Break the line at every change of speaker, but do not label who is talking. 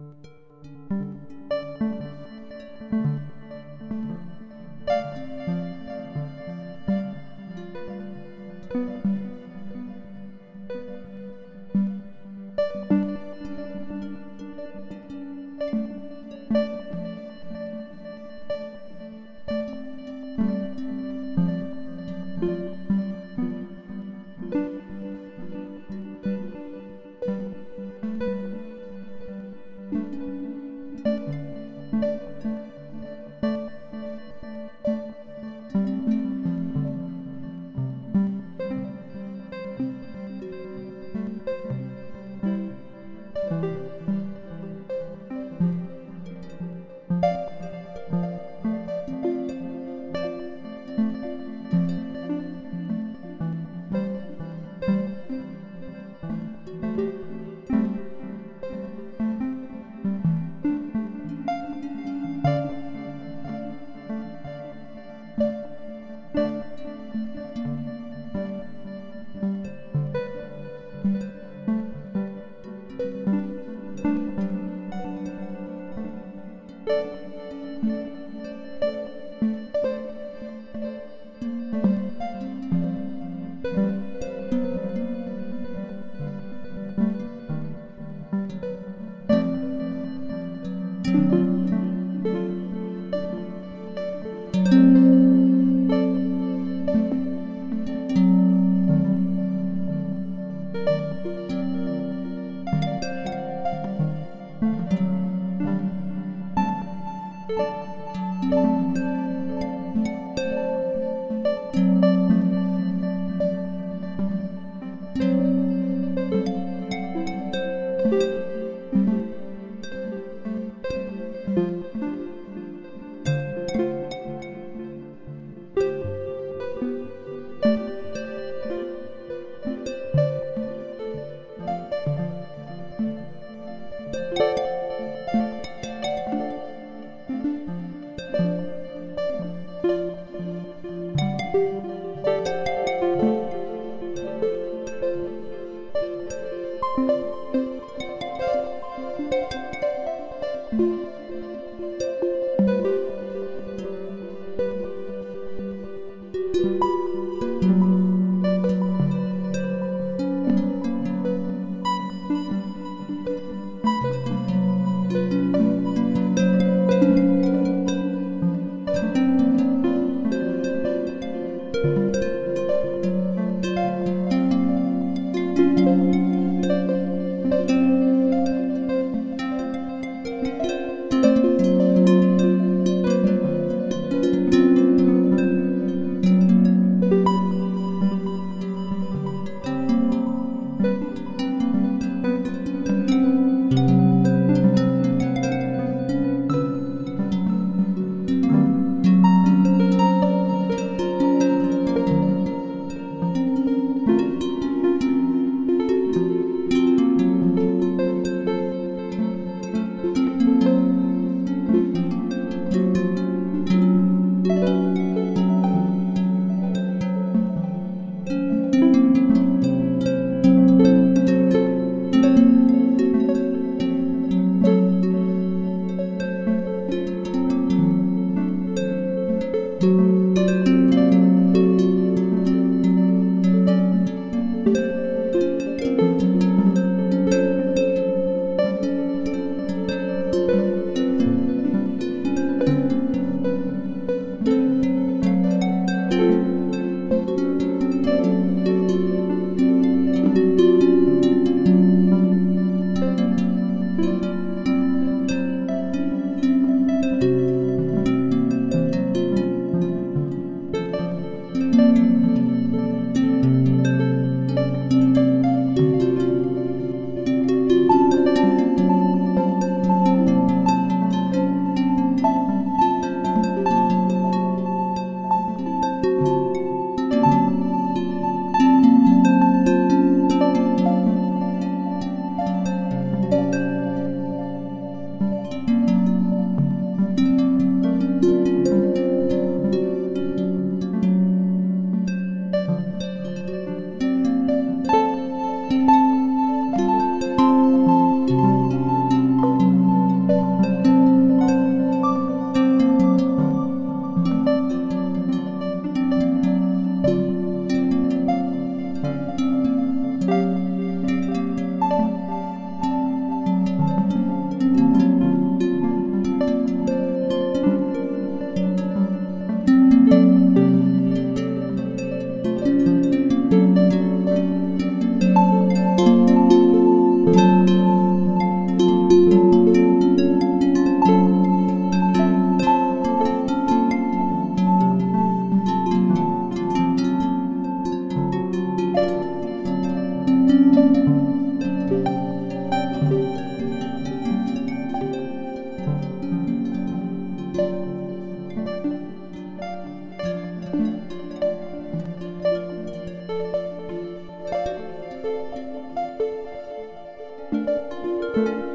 you thank you